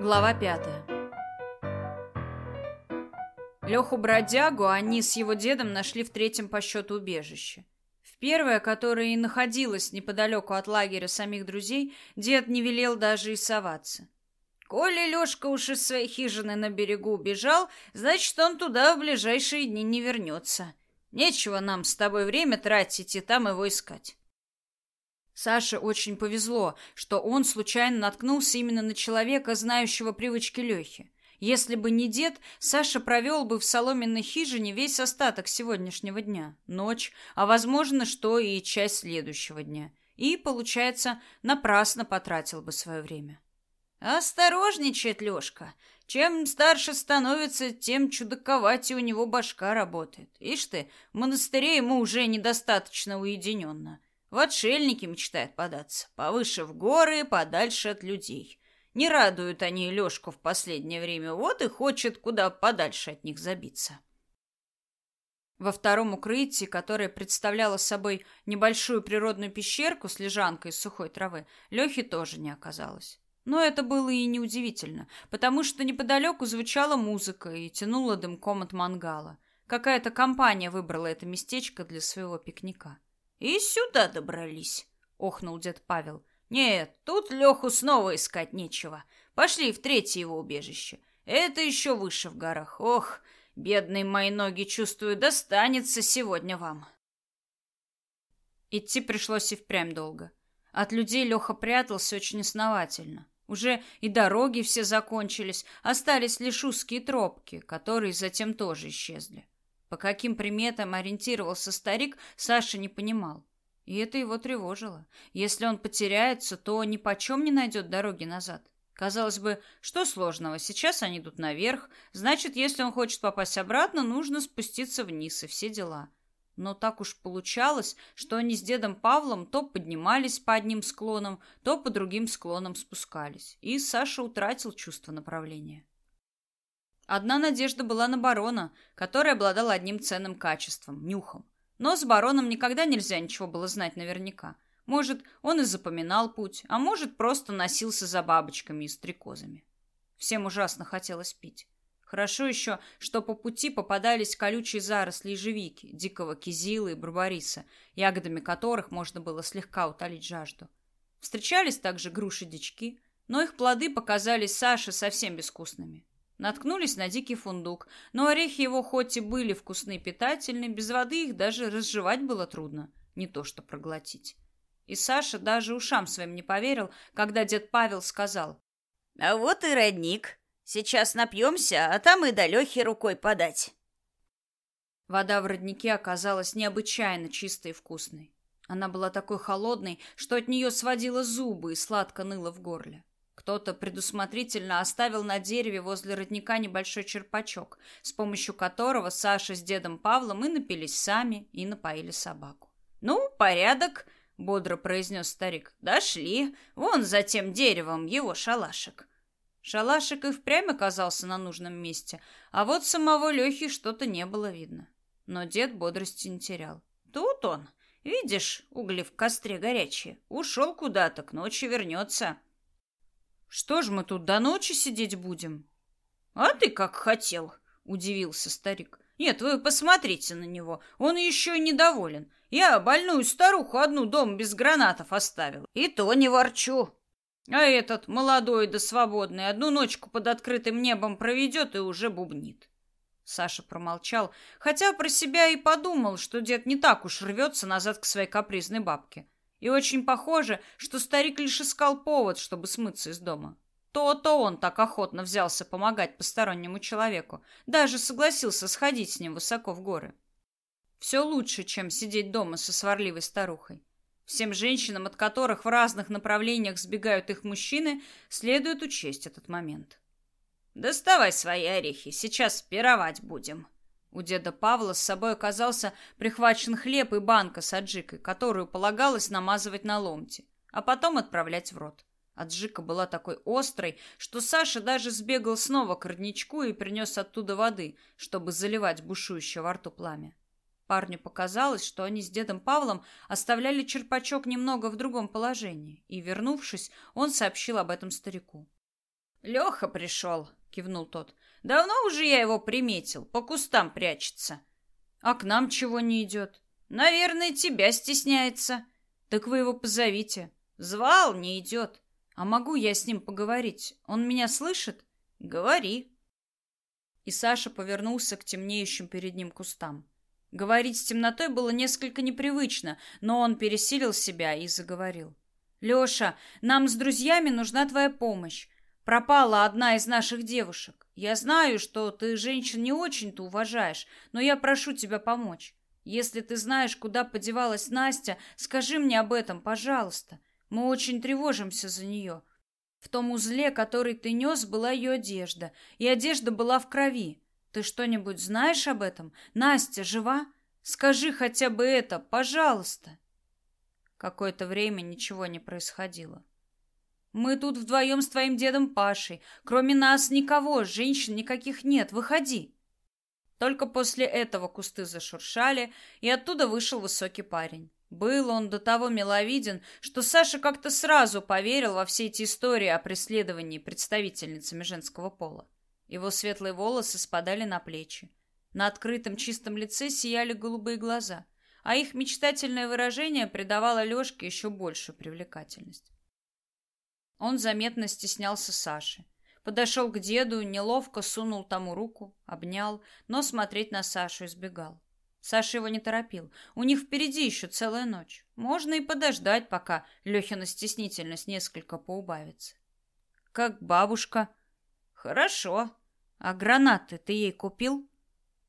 Глава пятая. Леху-бродягу они с его дедом нашли в третьем по счету убежище. В первое, которое и находилось неподалеку от лагеря самих друзей, дед не велел даже и соваться. Коли Лешка уж из своей хижины на берегу убежал, значит, он туда в ближайшие дни не вернется. Нечего нам с тобой время тратить и там его искать. Саше очень повезло, что он случайно наткнулся именно на человека, знающего привычки Лехи. Если бы не дед, Саша провел бы в соломенной хижине весь остаток сегодняшнего дня, ночь, а возможно, что и часть следующего дня. И, получается, напрасно потратил бы свое время. Осторожничает Лешка. Чем старше становится, тем чудаковатее у него башка работает. Ишь ты, в монастыре ему уже недостаточно уединенно. В отшельники мечтает податься, повыше в горы, подальше от людей. Не радуют они Лёшку в последнее время, вот и хочет куда подальше от них забиться. Во втором укрытии, которое представляло собой небольшую природную пещерку с лежанкой из сухой травы, Лёхи тоже не оказалось. Но это было и неудивительно, потому что неподалеку звучала музыка и тянула дымком от мангала. Какая-то компания выбрала это местечко для своего пикника. И сюда добрались, охнул дед Павел. Нет, тут Леху снова искать нечего. Пошли в третье его убежище. Это еще выше в горах. Ох, бедные мои ноги, чувствую, достанется сегодня вам. Идти пришлось и впрямь долго. От людей Леха прятался очень основательно. Уже и дороги все закончились, остались лишь узкие тропки, которые затем тоже исчезли. По каким приметам ориентировался старик, Саша не понимал. И это его тревожило. Если он потеряется, то ни почем не найдет дороги назад. Казалось бы, что сложного? Сейчас они идут наверх, значит, если он хочет попасть обратно, нужно спуститься вниз и все дела. Но так уж получалось, что они с дедом Павлом то поднимались по одним склонам, то по другим склонам спускались, и Саша утратил чувство направления. Одна надежда была на барона, который обладал одним ценным качеством нюхом. Но с бароном никогда нельзя ничего было знать наверняка. Может, он и запоминал путь, а может, просто носился за бабочками и стрекозами. Всем ужасно хотелось пить. Хорошо еще, что по пути попадались колючие заросли ежевики, дикого кизила и барбариса, ягодами которых можно было слегка утолить жажду. Встречались также груши-дички, но их плоды показались Саше совсем безвкусными. Наткнулись на дикий фундук, но орехи его хоть и были вкусны и питательны, без воды их даже разжевать было трудно, не то что проглотить. И Саша даже ушам своим не поверил, когда дед Павел сказал. «А вот и родник. Сейчас напьемся, а там и до Лехи рукой подать». Вода в роднике оказалась необычайно чистой и вкусной. Она была такой холодной, что от нее сводило зубы и сладко ныло в горле. Кто-то предусмотрительно оставил на дереве возле родника небольшой черпачок, с помощью которого Саша с дедом Павлом и напились сами, и напоили собаку. «Ну, порядок», — бодро произнес старик. «Дошли. Вон за тем деревом его шалашик». Шалашик и впрямь оказался на нужном месте, а вот самого Лехи что-то не было видно. Но дед бодрости не терял. «Тут он. Видишь, угли в костре горячие. Ушел куда-то, к ночи вернется». Что ж мы тут до ночи сидеть будем? А ты как хотел, удивился старик. Нет, вы посмотрите на него. Он еще недоволен. Я больную старуху одну дом без гранатов оставил. И то не ворчу. А этот, молодой да свободный, одну ночку под открытым небом проведет и уже бубнит. Саша промолчал, хотя про себя и подумал, что дед не так уж рвется назад к своей капризной бабке. И очень похоже, что старик лишь искал повод, чтобы смыться из дома. То-то он так охотно взялся помогать постороннему человеку, даже согласился сходить с ним высоко в горы. Все лучше, чем сидеть дома со сварливой старухой. Всем женщинам, от которых в разных направлениях сбегают их мужчины, следует учесть этот момент. «Доставай свои орехи, сейчас пировать будем», у деда Павла с собой оказался прихвачен хлеб и банка с аджикой, которую полагалось намазывать на ломти, а потом отправлять в рот. Аджика была такой острой, что Саша даже сбегал снова к родничку и принес оттуда воды, чтобы заливать бушующее во рту пламя. Парню показалось, что они с дедом Павлом оставляли черпачок немного в другом положении, и, вернувшись, он сообщил об этом старику. Леха пришел, кивнул тот. Давно уже я его приметил, по кустам прячется. А к нам чего не идет? Наверное, тебя стесняется. Так вы его позовите. Звал, не идет. А могу я с ним поговорить? Он меня слышит? Говори. И Саша повернулся к темнеющим перед ним кустам. Говорить с темнотой было несколько непривычно, но он пересилил себя и заговорил. Лёша, нам с друзьями нужна твоя помощь. Пропала одна из наших девушек. Я знаю, что ты женщин не очень-то уважаешь, но я прошу тебя помочь. Если ты знаешь, куда подевалась Настя, скажи мне об этом, пожалуйста. Мы очень тревожимся за нее. В том узле, который ты нес, была ее одежда, и одежда была в крови. Ты что-нибудь знаешь об этом? Настя жива? Скажи хотя бы это, пожалуйста. Какое-то время ничего не происходило. Мы тут вдвоем с твоим дедом Пашей. Кроме нас никого, женщин никаких нет. Выходи. Только после этого кусты зашуршали, и оттуда вышел высокий парень. Был он до того миловиден, что Саша как-то сразу поверил во все эти истории о преследовании представительницами женского пола. Его светлые волосы спадали на плечи. На открытом чистом лице сияли голубые глаза, а их мечтательное выражение придавало Лёшке еще большую привлекательность. Он заметно стеснялся Саши. Подошел к деду, неловко сунул тому руку, обнял, но смотреть на Сашу избегал. Саша его не торопил. У них впереди еще целая ночь. Можно и подождать, пока Лехина стеснительность несколько поубавится. Как бабушка. Хорошо. А гранаты ты ей купил?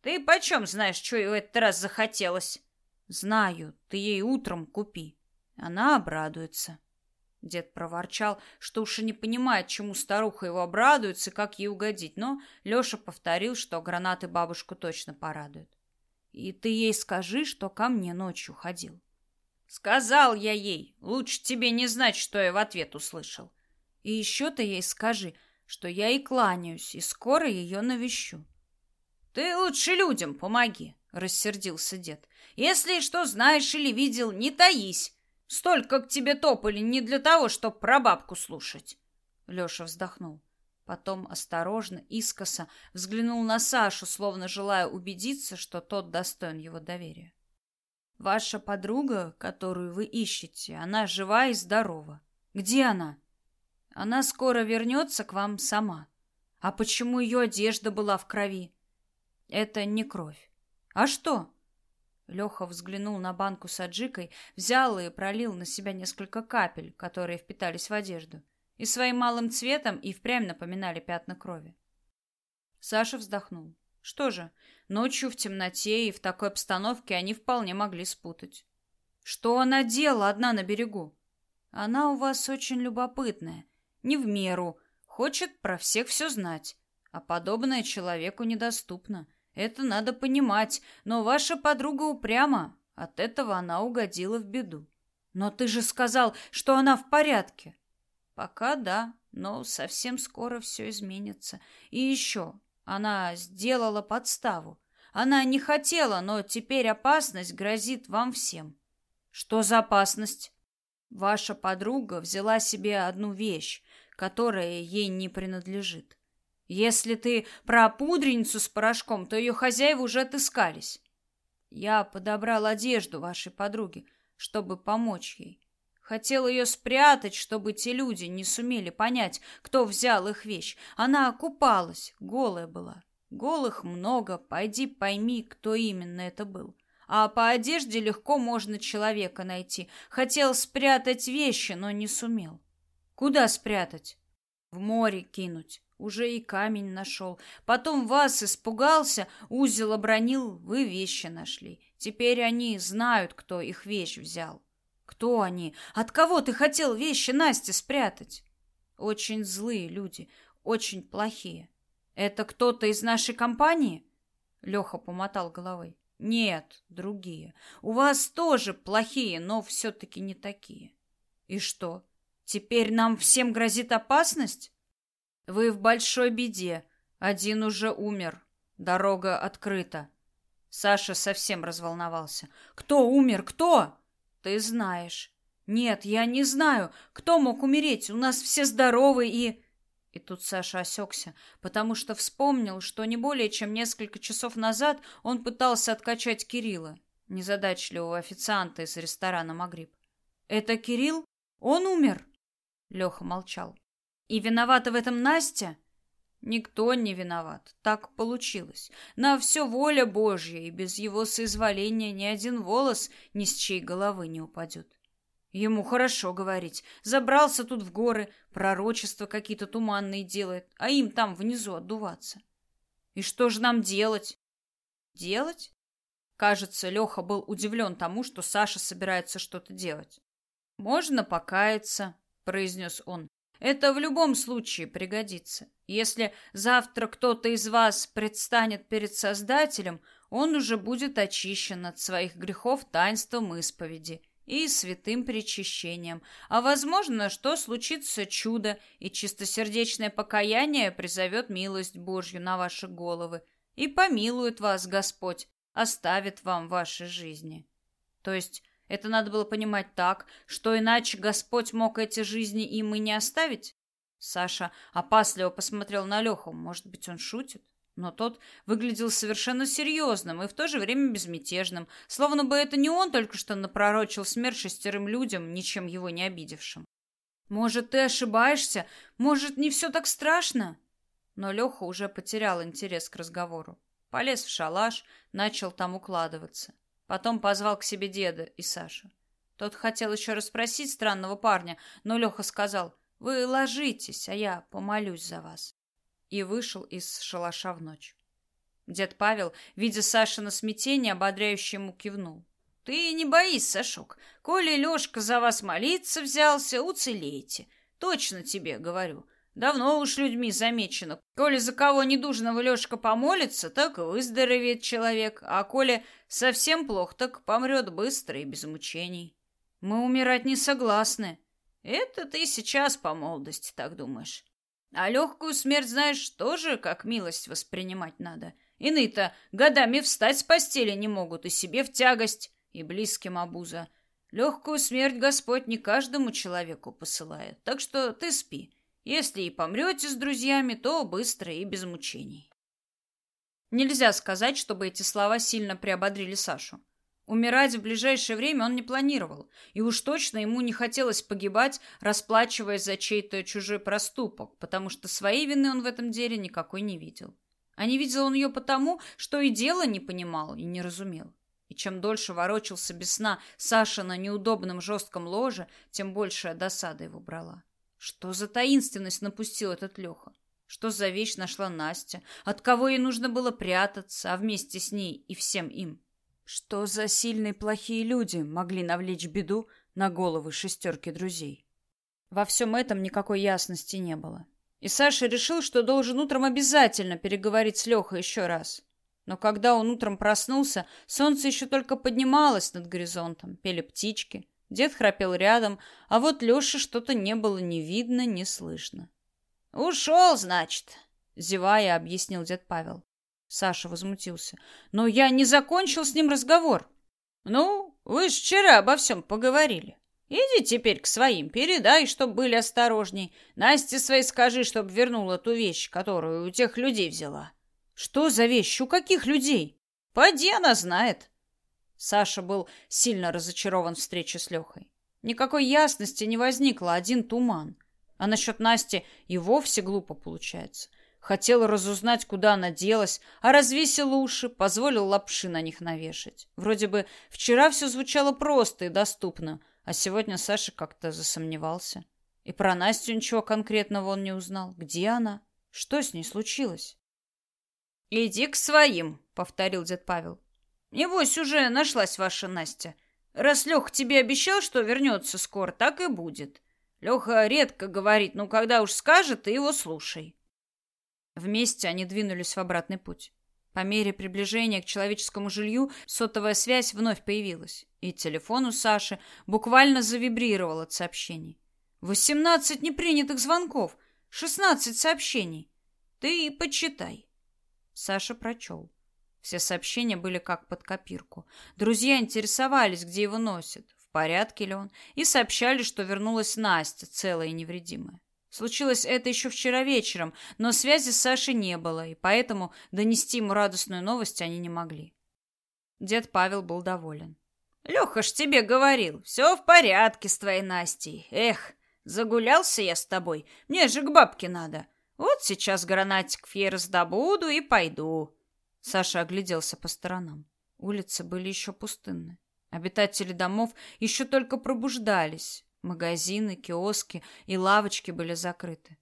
Ты почем знаешь, что ей в этот раз захотелось? Знаю. Ты ей утром купи. Она обрадуется. Дед проворчал, что уж и не понимает, чему старуха его обрадуется и как ей угодить, но Леша повторил, что гранаты бабушку точно порадуют. И ты ей скажи, что ко мне ночью ходил. Сказал я ей, лучше тебе не знать, что я в ответ услышал. И еще ты ей скажи, что я и кланяюсь, и скоро ее навещу. Ты лучше людям помоги, рассердился дед. Если что знаешь или видел, не таись. Столько к тебе топали не для того, чтоб про бабку слушать. Лёша вздохнул. Потом осторожно, искоса взглянул на Сашу, словно желая убедиться, что тот достоин его доверия. Ваша подруга, которую вы ищете, она жива и здорова. Где она? Она скоро вернется к вам сама. А почему ее одежда была в крови? Это не кровь. А что? Леха взглянул на банку с аджикой, взял и пролил на себя несколько капель, которые впитались в одежду, и своим малым цветом и впрямь напоминали пятна крови. Саша вздохнул. Что же, ночью в темноте и в такой обстановке они вполне могли спутать. Что она делала одна на берегу? Она у вас очень любопытная, не в меру, хочет про всех все знать, а подобное человеку недоступно. Это надо понимать, но ваша подруга упряма. От этого она угодила в беду. Но ты же сказал, что она в порядке. Пока да, но совсем скоро все изменится. И еще, она сделала подставу. Она не хотела, но теперь опасность грозит вам всем. Что за опасность? Ваша подруга взяла себе одну вещь, которая ей не принадлежит. Если ты про пудреницу с порошком, то ее хозяева уже отыскались. Я подобрал одежду вашей подруги, чтобы помочь ей. Хотел ее спрятать, чтобы те люди не сумели понять, кто взял их вещь. Она окупалась, голая была. Голых много, пойди пойми, кто именно это был. А по одежде легко можно человека найти. Хотел спрятать вещи, но не сумел. Куда спрятать? В море кинуть. Уже и камень нашел. Потом вас испугался, узел обронил, вы вещи нашли. Теперь они знают, кто их вещь взял. Кто они? От кого ты хотел вещи Насти спрятать? Очень злые люди, очень плохие. Это кто-то из нашей компании? Леха помотал головой. Нет, другие. У вас тоже плохие, но все-таки не такие. И что? Теперь нам всем грозит опасность? Вы в большой беде. Один уже умер. Дорога открыта. Саша совсем разволновался. Кто умер? Кто? Ты знаешь. Нет, я не знаю. Кто мог умереть? У нас все здоровы и И тут Саша осекся, потому что вспомнил, что не более чем несколько часов назад он пытался откачать Кирилла, незадачливого официанта из ресторана «Магриб». «Это Кирилл? Он умер?» Леха молчал. «И виновата в этом Настя?» Никто не виноват. Так получилось. На все воля Божья, и без его соизволения ни один волос ни с чьей головы не упадет. Ему хорошо говорить. Забрался тут в горы, пророчества какие-то туманные делает, а им там внизу отдуваться. И что же нам делать? Делать? Кажется, Леха был удивлен тому, что Саша собирается что-то делать. Можно покаяться, произнес он. Это в любом случае пригодится. Если завтра кто-то из вас предстанет перед Создателем, он уже будет очищен от своих грехов таинством исповеди и святым причащением. А возможно, что случится чудо, и чистосердечное покаяние призовет милость Божью на ваши головы, и помилует вас Господь, оставит вам ваши жизни. То есть это надо было понимать так, что иначе Господь мог эти жизни им и не оставить? Саша опасливо посмотрел на Леху. Может быть, он шутит? Но тот выглядел совершенно серьезным и в то же время безмятежным, словно бы это не он только что напророчил смерть шестерым людям, ничем его не обидевшим. «Может, ты ошибаешься? Может, не все так страшно?» Но Леха уже потерял интерес к разговору. Полез в шалаш, начал там укладываться. Потом позвал к себе деда и Сашу. Тот хотел еще расспросить странного парня, но Леха сказал, «Вы ложитесь, а я помолюсь за вас» и вышел из шалаша в ночь. Дед Павел, видя Сашина смятение, ободряюще ему кивнул. «Ты не боись, Сашок. Коли Лешка за вас молиться взялся, уцелеете. Точно тебе говорю. Давно уж людьми замечено. Коли за кого недужного Лешка помолится, так выздоровеет человек, а коли совсем плохо, так помрет быстро и без мучений. Мы умирать не согласны. Это ты сейчас по молодости так думаешь. А легкую смерть, знаешь, тоже как милость воспринимать надо. Иные-то годами встать с постели не могут, и себе в тягость, и близким обуза. Легкую смерть Господь не каждому человеку посылает, так что ты спи. Если и помрете с друзьями, то быстро и без мучений. Нельзя сказать, чтобы эти слова сильно приободрили Сашу. Умирать в ближайшее время он не планировал, и уж точно ему не хотелось погибать, расплачиваясь за чей-то чужой проступок, потому что своей вины он в этом деле никакой не видел. А не видел он ее потому, что и дело не понимал и не разумел. И чем дольше ворочался без сна Саша на неудобном жестком ложе, тем большая досада его брала. Что за таинственность напустил этот Леха? Что за вещь нашла Настя? От кого ей нужно было прятаться, а вместе с ней и всем им? Что за сильные плохие люди могли навлечь беду на головы шестерки друзей? Во всем этом никакой ясности не было. И Саша решил, что должен утром обязательно переговорить с Лехой еще раз. Но когда он утром проснулся, солнце еще только поднималось над горизонтом, пели птички, дед храпел рядом, а вот Леше что-то не было ни видно, ни слышно. «Ушел, значит», — зевая, объяснил дед Павел. Саша возмутился. Но я не закончил с ним разговор. Ну, вы ж вчера обо всем поговорили. Иди теперь к своим, передай, чтоб были осторожней. Насте своей скажи, чтоб вернула ту вещь, которую у тех людей взяла. Что за вещь? У каких людей? Поди она знает. Саша был сильно разочарован встречей с Лехой. Никакой ясности не возникло, один туман. А насчет Насти и вовсе глупо получается. Хотел разузнать, куда она делась, а развесил уши, позволил лапши на них навешать. Вроде бы вчера все звучало просто и доступно, а сегодня Саша как-то засомневался. И про Настю ничего конкретного он не узнал. Где она? Что с ней случилось? «Иди к своим», — повторил дед Павел. «Небось, уже нашлась ваша Настя. Раз Леха тебе обещал, что вернется скоро, так и будет. Леха редко говорит, но когда уж скажет, ты его слушай». Вместе они двинулись в обратный путь. По мере приближения к человеческому жилью сотовая связь вновь появилась, и телефон у Саши буквально завибрировал от сообщений. «Восемнадцать непринятых звонков! Шестнадцать сообщений! Ты почитай!» Саша прочел. Все сообщения были как под копирку. Друзья интересовались, где его носят, в порядке ли он, и сообщали, что вернулась Настя, целая и невредимая. Случилось это еще вчера вечером, но связи с Сашей не было, и поэтому донести ему радостную новость они не могли. Дед Павел был доволен. «Леха ж тебе говорил, все в порядке с твоей Настей. Эх, загулялся я с тобой, мне же к бабке надо. Вот сейчас гранатик фей раздобуду и пойду». Саша огляделся по сторонам. Улицы были еще пустынны. Обитатели домов еще только пробуждались. Магазины, киоски и лавочки были закрыты.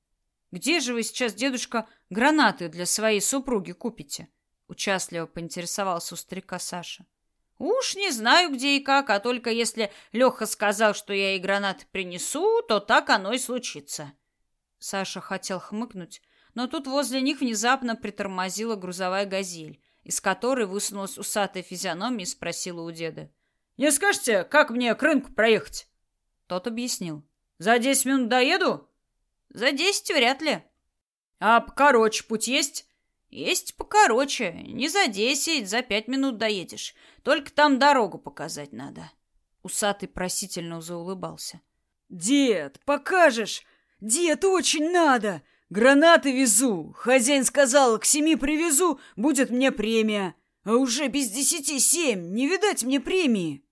«Где же вы сейчас, дедушка, гранаты для своей супруги купите?» Участливо поинтересовался у старика Саша. «Уж не знаю, где и как, а только если Леха сказал, что я ей гранаты принесу, то так оно и случится». Саша хотел хмыкнуть, но тут возле них внезапно притормозила грузовая «Газель», из которой высунулась усатая физиономия и спросила у деда. «Не скажете, как мне к рынку проехать?» Тот объяснил. «За десять минут доеду?» «За десять вряд ли». «А покороче путь есть?» «Есть покороче. Не за десять, за пять минут доедешь. Только там дорогу показать надо». Усатый просительно заулыбался. «Дед, покажешь? Дед, очень надо! Гранаты везу. Хозяин сказал, к семи привезу, будет мне премия. А уже без десяти семь, не видать мне премии.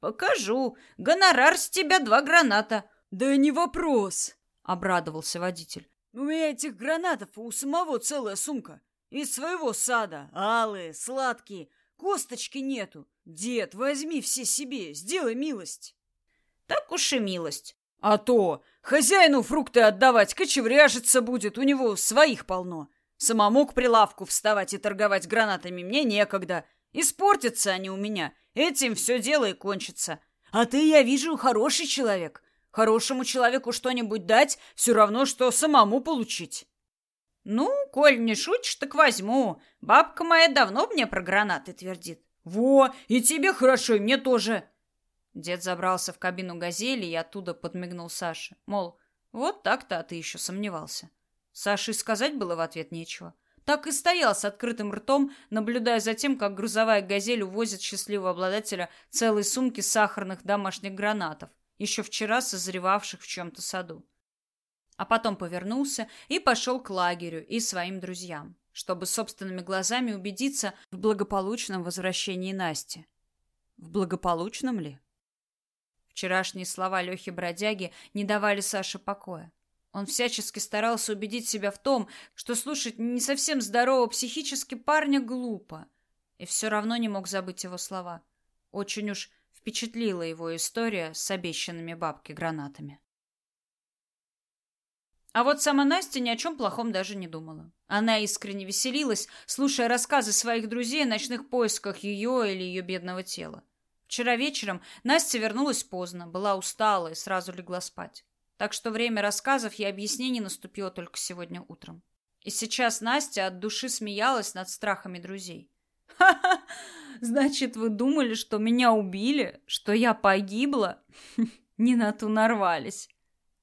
Покажу. Гонорар с тебя два граната. Да не вопрос, обрадовался водитель. У меня этих гранатов у самого целая сумка. Из своего сада. Алые, сладкие. Косточки нету. Дед, возьми все себе, сделай милость. Так уж и милость. А то хозяину фрукты отдавать кочевряжиться будет, у него своих полно. Самому к прилавку вставать и торговать гранатами мне некогда. Испортятся они у меня. Этим все дело и кончится. А ты, я вижу, хороший человек. Хорошему человеку что-нибудь дать все равно, что самому получить. Ну, коль не шутишь, так возьму. Бабка моя давно мне про гранаты твердит. Во, и тебе хорошо, и мне тоже. Дед забрался в кабину «Газели» и оттуда подмигнул Саше. Мол, вот так-то, а ты еще сомневался. Саше сказать было в ответ нечего. Так и стоял с открытым ртом, наблюдая за тем, как грузовая «Газель» увозит счастливого обладателя целой сумки сахарных домашних гранатов, еще вчера созревавших в чем-то саду. А потом повернулся и пошел к лагерю и своим друзьям, чтобы собственными глазами убедиться в благополучном возвращении Насти. В благополучном ли? Вчерашние слова Лехи Бродяги не давали Саше покоя. Он всячески старался убедить себя в том, что слушать не совсем здорового психически парня глупо, и все равно не мог забыть его слова. Очень уж впечатлила его история с обещанными бабки гранатами. А вот сама Настя ни о чем плохом даже не думала. Она искренне веселилась, слушая рассказы своих друзей о ночных поисках ее или ее бедного тела. Вчера вечером Настя вернулась поздно, была устала и сразу легла спать. Так что время рассказов и объяснений наступило только сегодня утром. И сейчас Настя от души смеялась над страхами друзей. «Ха-ха! Значит, вы думали, что меня убили? Что я погибла? Не на ту нарвались!»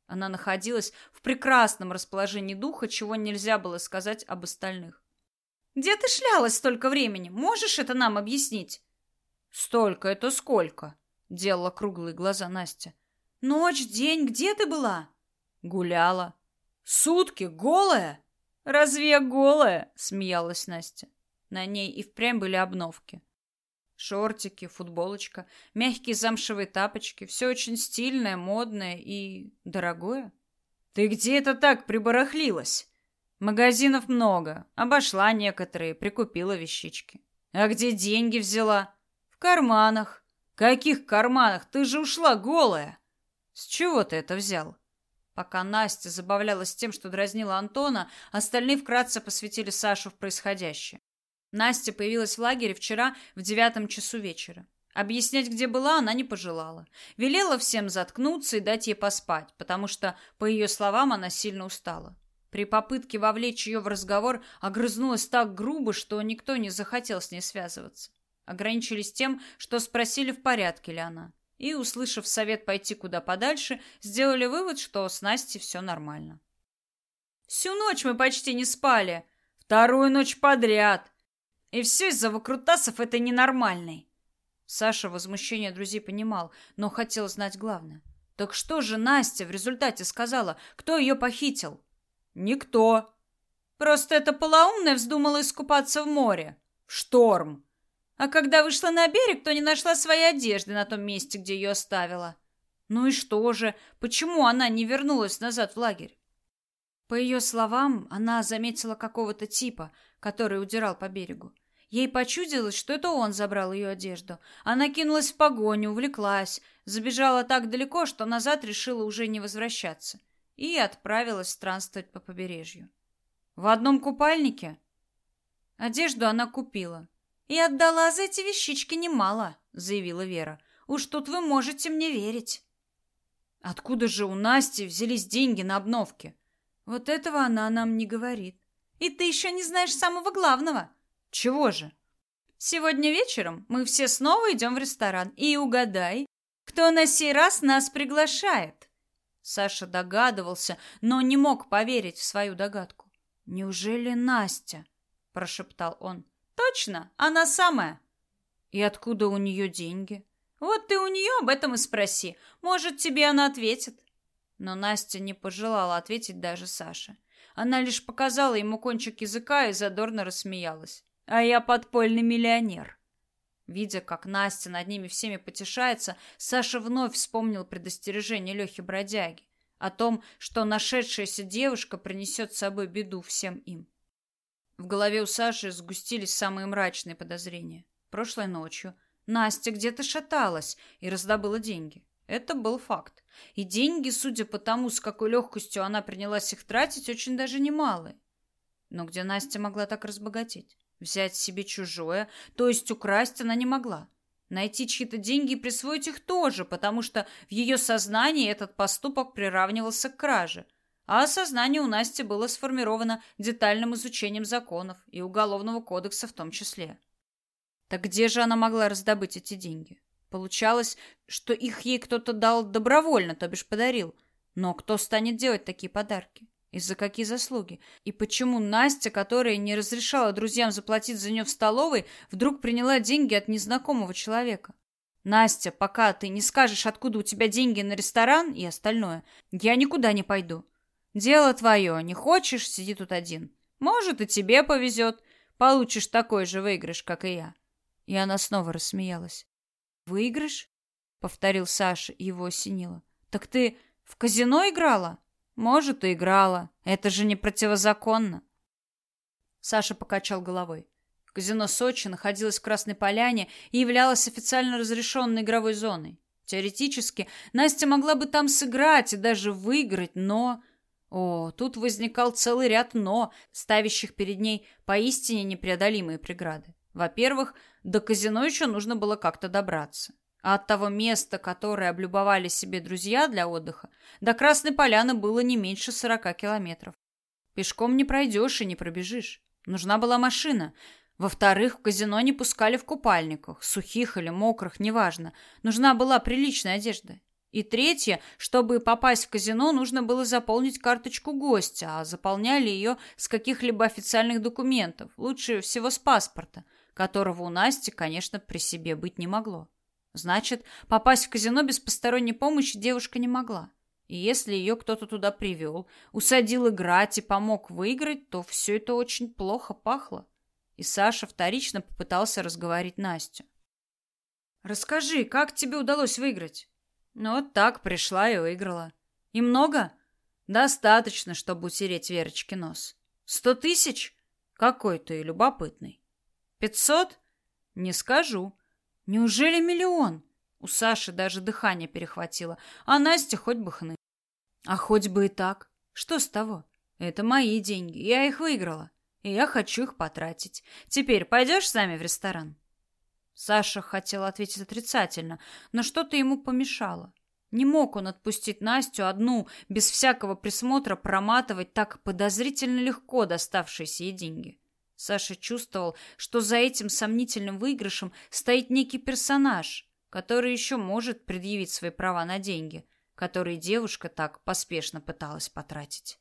Она находилась в прекрасном расположении духа, чего нельзя было сказать об остальных. «Где ты шлялась столько времени? Можешь это нам объяснить?» Столько это сколько? Делала круглые глаза Настя. Ночь, день, где ты была? Гуляла. Сутки голая? Разве я голая? Смеялась Настя. На ней и впрямь были обновки. Шортики, футболочка, мягкие замшевые тапочки. Все очень стильное, модное и дорогое. Ты где это так прибарахлилась? Магазинов много. Обошла некоторые, прикупила вещички. А где деньги взяла? Карманах. Каких карманах? Ты же ушла голая. С чего ты это взял? Пока Настя забавлялась тем, что дразнила Антона, остальные вкратце посвятили Сашу в происходящее. Настя появилась в лагере вчера в девятом часу вечера. Объяснять, где была, она не пожелала. Велела всем заткнуться и дать ей поспать, потому что, по ее словам, она сильно устала. При попытке вовлечь ее в разговор огрызнулась так грубо, что никто не захотел с ней связываться. Ограничились тем, что спросили, в порядке ли она. И, услышав совет пойти куда подальше, сделали вывод, что с Настей все нормально. «Всю ночь мы почти не спали. Вторую ночь подряд. И все из-за выкрутасов этой ненормальной». Саша возмущение друзей понимал, но хотел знать главное. Так что же Настя в результате сказала? Кто ее похитил? Никто. Просто эта полоумная вздумала искупаться в море. В шторм. А когда вышла на берег, то не нашла своей одежды на том месте, где ее оставила. Ну и что же? Почему она не вернулась назад в лагерь? По ее словам, она заметила какого-то типа, который удирал по берегу. Ей почудилось, что это он забрал ее одежду. Она кинулась в погоню, увлеклась, забежала так далеко, что назад решила уже не возвращаться и отправилась странствовать по побережью. В одном купальнике одежду она купила и отдала за эти вещички немало, заявила Вера. Уж тут вы можете мне верить. Откуда же у Насти взялись деньги на обновки? Вот этого она нам не говорит. И ты еще не знаешь самого главного. Чего же? Сегодня вечером мы все снова идем в ресторан. И угадай, кто на сей раз нас приглашает. Саша догадывался, но не мог поверить в свою догадку. Неужели Настя? прошептал он. Точно, она самая. И откуда у нее деньги? Вот ты у нее об этом и спроси. Может, тебе она ответит. Но Настя не пожелала ответить даже Саше. Она лишь показала ему кончик языка и задорно рассмеялась. А я подпольный миллионер. Видя, как Настя над ними всеми потешается, Саша вновь вспомнил предостережение Лехи Бродяги о том, что нашедшаяся девушка принесет с собой беду всем им. В голове у Саши сгустились самые мрачные подозрения. Прошлой ночью Настя где-то шаталась и раздобыла деньги. Это был факт. И деньги, судя по тому, с какой легкостью она принялась их тратить, очень даже немалые. Но где Настя могла так разбогатеть? Взять себе чужое, то есть украсть она не могла. Найти чьи-то деньги и присвоить их тоже, потому что в ее сознании этот поступок приравнивался к краже. А сознание у Насти было сформировано детальным изучением законов и уголовного кодекса в том числе. Так где же она могла раздобыть эти деньги? Получалось, что их ей кто-то дал добровольно, то бишь подарил. Но кто станет делать такие подарки? И за какие заслуги? И почему Настя, которая не разрешала друзьям заплатить за нее в столовой, вдруг приняла деньги от незнакомого человека? Настя, пока ты не скажешь, откуда у тебя деньги на ресторан и остальное, я никуда не пойду. Дело твое, не хочешь, сиди тут один. Может, и тебе повезет, получишь такой же выигрыш, как и я. И она снова рассмеялась. Выигрыш? повторил Саша, его осенило. Так ты в казино играла? Может, и играла. Это же не противозаконно. Саша покачал головой. Казино Сочи находилось в Красной Поляне и являлось официально разрешенной игровой зоной. Теоретически, Настя могла бы там сыграть и даже выиграть, но... О, тут возникал целый ряд «но», ставящих перед ней поистине непреодолимые преграды. Во-первых, до казино еще нужно было как-то добраться. А от того места, которое облюбовали себе друзья для отдыха, до Красной Поляны было не меньше сорока километров. Пешком не пройдешь и не пробежишь. Нужна была машина. Во-вторых, в казино не пускали в купальниках, сухих или мокрых, неважно. Нужна была приличная одежда. И третье, чтобы попасть в казино, нужно было заполнить карточку гостя, а заполняли ее с каких-либо официальных документов, лучше всего с паспорта, которого у Насти, конечно, при себе быть не могло. Значит, попасть в казино без посторонней помощи девушка не могла. И если ее кто-то туда привел, усадил играть и помог выиграть, то все это очень плохо пахло. И Саша вторично попытался разговорить Настю. «Расскажи, как тебе удалось выиграть?» «Ну, вот так пришла и выиграла. И много?» «Достаточно, чтобы утереть Верочке нос. Сто тысяч? Какой ты любопытный. Пятьсот? Не скажу. Неужели миллион? У Саши даже дыхание перехватило, а Настя хоть бы хны. А хоть бы и так. Что с того? Это мои деньги, я их выиграла, и я хочу их потратить. Теперь пойдешь с нами в ресторан? Саша хотел ответить отрицательно, но что-то ему помешало. Не мог он отпустить Настю одну, без всякого присмотра проматывать так подозрительно легко доставшиеся ей деньги. Саша чувствовал, что за этим сомнительным выигрышем стоит некий персонаж, который еще может предъявить свои права на деньги, которые девушка так поспешно пыталась потратить.